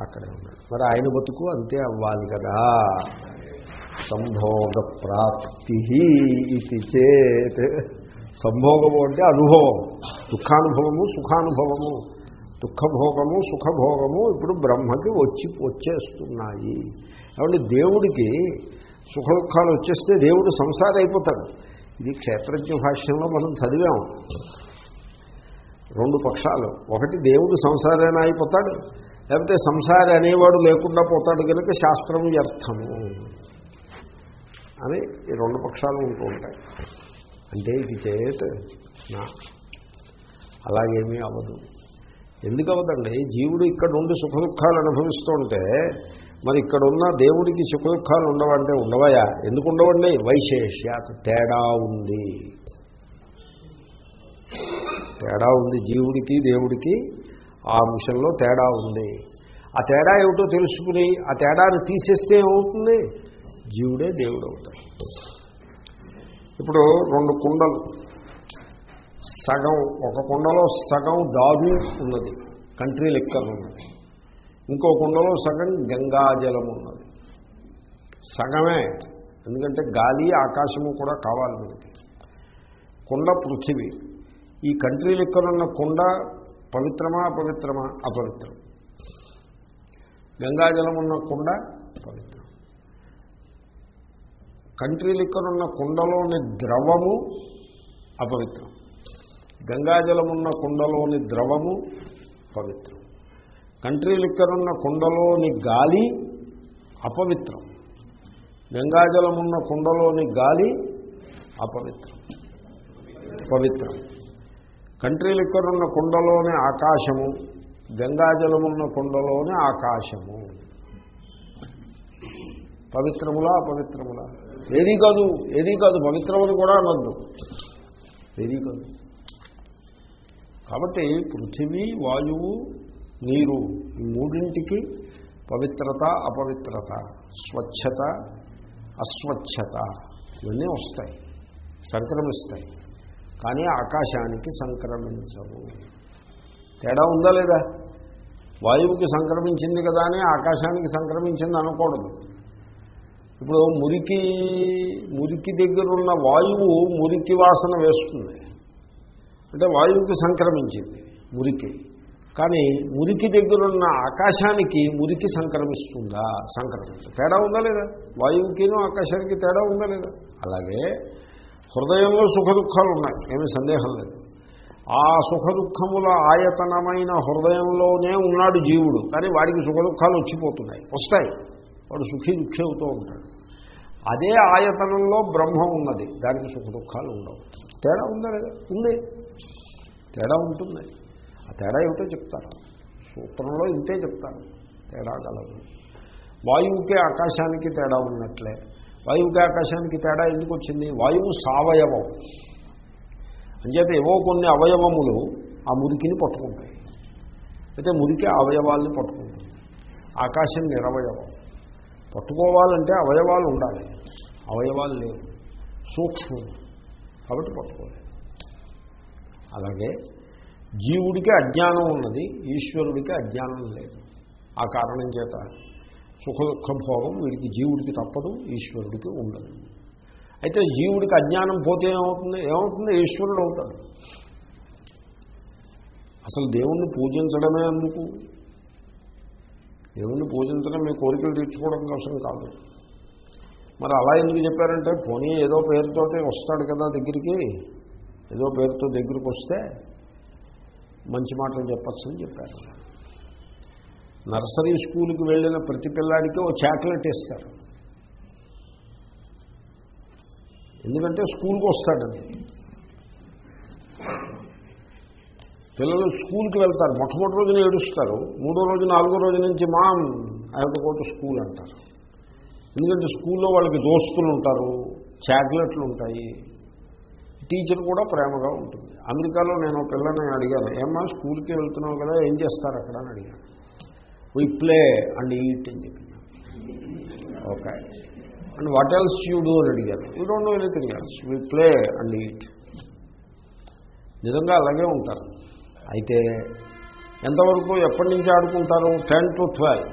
అక్కడే ఉన్నాడు. మరి ఆయన బతుకు అంతే అవ్వాలి కదా. సంభోగ ప్రాప్తి ఇది చేత్. సంభోగము అంటే అనుభవం. దుఃఖానుభవము సుఖానుభవము. దుఃఖభోగము సుఖభోగము ఇప్పుడు బ్రహ్మకి వచ్చి వచ్చేస్తున్నాయి. కాబట్టి దేవుడికి సుఖ దుఃఖాలు వచ్చేస్తే దేవుడు సంసారి అయిపోతాడు. ఇది క్షేత్రజ్ఞ భాష్యంలో మనం చదివాం. రెండు పక్షాలు. ఒకటి దేవుడు సంసారాన్ని అయిపోతాడు లేకపోతే సంసారి అనేవాడు లేకుండా పోతాడు కనుక శాస్త్రం వ్యర్థము. అని ఈ రెండు పక్షాలు ఉంటూ ఉంటాయి. అంటే ఇది చేత నా. అలాగేమీ అవ్వదు ఎందుకు అవ్వదండి జీవుడు ఇక్కడ ఉండి సుఖ దుఃఖాలు అనుభవిస్తుంటే మరి ఇక్కడ ఉన్న దేవుడికి సుఖదుఖాలు ఉండవంటే ఉండవయా? ఎందుకు ఉండవండి వైశేష్యాత్ తేడా ఉంది. తేడా ఉంది జీవుడికి దేవుడికి ఆ అంశంలో తేడా ఉంది. ఆ తేడా ఏమిటో తెలుసుకుని ఆ తేడాను తీసేస్తే ఏమవుతుంది? జీవుడే దేవుడు అవుతాడు ఇప్పుడు రెండు కుండలు. సగం ఒక కుండలో సగం దాదు ఉన్నది. కంట్రీ లెక్కలు ఉన్నది ఇంకో కుండలో సగం గంగాజలం ఉన్నది. సగమే ఎందుకంటే గాలి ఆకాశము కూడా కావాలి మనకి. కుండ పృథివీ. ఈ కంట్రీ లెక్కలున్న కుండ పవిత్రమా అపవిత్రమా? అపవిత్రం. గంగాజలం ఉన్న కుండ పవిత్రం. కంట్రీ ఇక్కడున్న కుండలోని ద్రవము అపవిత్రం. గంగాజలమున్న కుండలోని ద్రవము పవిత్రం. కంట్రీ లిక్కరున్న కుండలోని గాలి అపవిత్రం. గంగాజలమున్న కుండలోని గాలి అపవిత్రం. పవిత్రం కంట్రీ లిక్కరున్న కుండలోని ఆకాశము గంగాజలమున్న కుండలోని ఆకాశము. పవిత్రములా అపవిత్రములా? ఏది కాదు ఏది కాదు పవిత్రమని కూడా అనద్దు. ఏది కాదు. కాబట్టి పృథివీ వాయువు నీరు ఈ మూడింటికి పవిత్రత అపవిత్రత స్వచ్ఛత అస్వచ్ఛత ఇవన్నీ వస్తాయి సంక్రమిస్తాయి. కానీ ఆకాశానికి సంక్రమించవు. తేడా ఉందా లేదా? వాయువుకి సంక్రమించింది కదా అని ఆకాశానికి సంక్రమించింది అనకూడదు. ఇప్పుడు మురికి మురికి దగ్గర ఉన్న వాయువు మురికి వాసన వేస్తుంది. అంటే వాయువుకి సంక్రమించింది మురికి. కానీ మురికి దగ్గరున్న ఆకాశానికి మురికి సంక్రమిస్తుందా? సంక్రమిస్తుంది తేడా ఉందా లేదా? వాయువుకినో ఆకాశానికి తేడా ఉందా లేదా? అలాగే హృదయంలో సుఖ దుఃఖాలు ఉన్నాయి. ఏమీ సందేహం లేదు. ఆ సుఖ దుఃఖముల ఆయతనమైన హృదయంలోనే ఉన్నాడు జీవుడు. కానీ వాడికి సుఖ దుఃఖాలు వచ్చిపోతున్నాయి. వస్తాయి. వాడు సుఖీ దుఃఖి అవుతూ ఉంటాడు. అదే ఆయతనంలో బ్రహ్మ ఉన్నది. దానికి సుఖ దుఃఖాలు ఉండవు. తేడా ఉందా లేదా? ఉంది. తేడా ఉంటుంది. ఆ తేడా ఏమిటో చెప్తారు సూత్రంలో ఇంతే చెప్తారు తేడా గలదు వాయువుకే ఆకాశానికి తేడా ఉన్నట్లే. వాయువుకి ఆకాశానికి తేడా ఎందుకు వచ్చింది? వాయువు సావయవం. అంచేత ఏవో కొన్ని అవయవములు ఆ మురికిని పట్టుకుంటాయి. అయితే మురికి అవయవాల్ని పట్టుకుంటుంది. ఆకాశం నిరవయవం. పట్టుకోవాలంటే అవయవాలు ఉండాలి. అవయవాలు లేవు. సూక్ష్మం. కాబట్టి పట్టుకోలేదు అలాగే జీవుడికి అజ్ఞానం ఉన్నది ఈశ్వరుడికి అజ్ఞానం లేదు. ఆ కారణం చేత సుఖ దుఃఖ భోగం వీడికి జీవుడికి తప్పదు ఈశ్వరుడికి ఉండదు. అయితే జీవుడికి అజ్ఞానం పోతే ఏమవుతుంది? ఏమవుతుంది? ఈశ్వరుడు అవుతాడు. అసలు దేవుణ్ణి పూజించడమే అందుకు దేవుణ్ణి పూజించడం మీ కోరికలు తీర్చుకోవడం కోసం కాదు. మరి అలా ఎందుకు చెప్పారంటే పోనీ ఏదో పేరుతోటి వస్తాడు కదా దగ్గరికి. ఏదో పేరుతో దగ్గరికి వస్తే మంచి మాటలు చెప్పచ్చని చెప్పారు. నర్సరీ స్కూల్కి వెళ్ళిన ప్రతి పిల్లాడికి ఓ చాక్లెట్ ఇస్తారు. ఎందుకంటే స్కూల్కి వస్తాడని. పిల్లలు స్కూల్కి వెళ్తారు. మొట్టమొదటి రోజున ఏడుస్తారు. మూడో రోజు నాలుగో రోజు నుంచి మామ్ ఐ హెవ్ స్కూల్ అంటారు. ఎందుకంటే స్కూల్లో వాళ్ళకి దోస్తులు ఉంటారు చాక్లెట్లు ఉంటాయి. టీచర్ కూడా ప్రేమగా ఉంటుంది. అమెరికాలో నేను పిల్లని అడిగాను ఏమా స్కూల్కి వెళ్తున్నావు కదా ఏం చేస్తారు అక్కడ? అని అడిగాను. వీ ప్లే అండ్ ఈట్ అని చెప్పి okay and what else you do అని అడిగాను. You don't know anything else we play and eat నిజంగా అలాగే ఉంటారు. అయితే ఎంతవరకు ఎప్పటి నుంచి ఆడుకుంటారు? టెన్ టు ట్వెల్వ్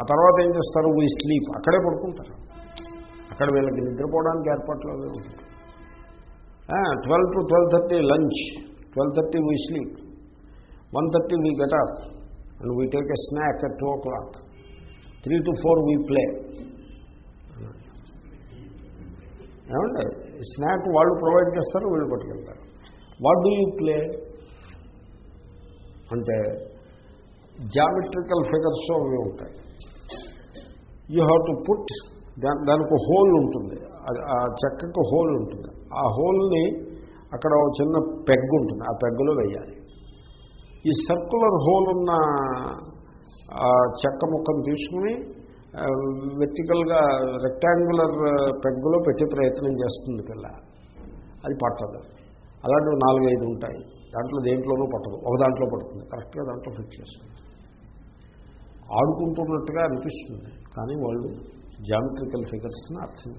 ఆ తర్వాత ఏం చేస్తారు? వీ స్లీప్ అక్కడే పడుకుంటారు. అక్కడ వీళ్ళకి నిద్రపోవడానికి ఏర్పాట్లు అవే ఉంటుంది twelve to twelve thirty lunch twelve thirty we sleep one thirty we get get and we take a a at two o'clock three to four we play ఏమంటారు స్నాక్ వాళ్ళు ప్రొవైడ్ చేస్తారు వీళ్ళు పట్టుకెళ్తారు వాట్ డూ యూ ప్లే అంటే జామెట్రికల్ ఫిగర్స్ అవి ఉంటాయి యూ హ్యావ్ టు పుట్ దానికి హోల్ ఉంటుంది ఆ చెక్కకు హోల్ ఉంటుంది ఆ హోల్ని అక్కడ ఒక చిన్న పెగ్ ఉంటుంది. ఆ పెగ్గులో వేయాలి. ఈ సర్కులర్ హోల్ ఉన్న ఆ చెక్క ముక్కను తీసుకుని వెర్టికల్గా రెక్టాంగులర్ పెగ్గులో పెట్టే ప్రయత్నం చేస్తుంది పిల్ల. అది పట్టదు. అలాంటివి నాలుగైదు ఉంటాయి. దాంట్లో దేంట్లోనూ పట్టదు. ఒక దాంట్లో పడుతుంది. కరెక్ట్గా దాంట్లో ఫిక్స్ చేస్తుంది. ఆడుకుంటున్నట్టుగా అనిపిస్తుంది. కానీ వాళ్ళు జామెట్రికల్ ఫిగర్స్ని అర్థం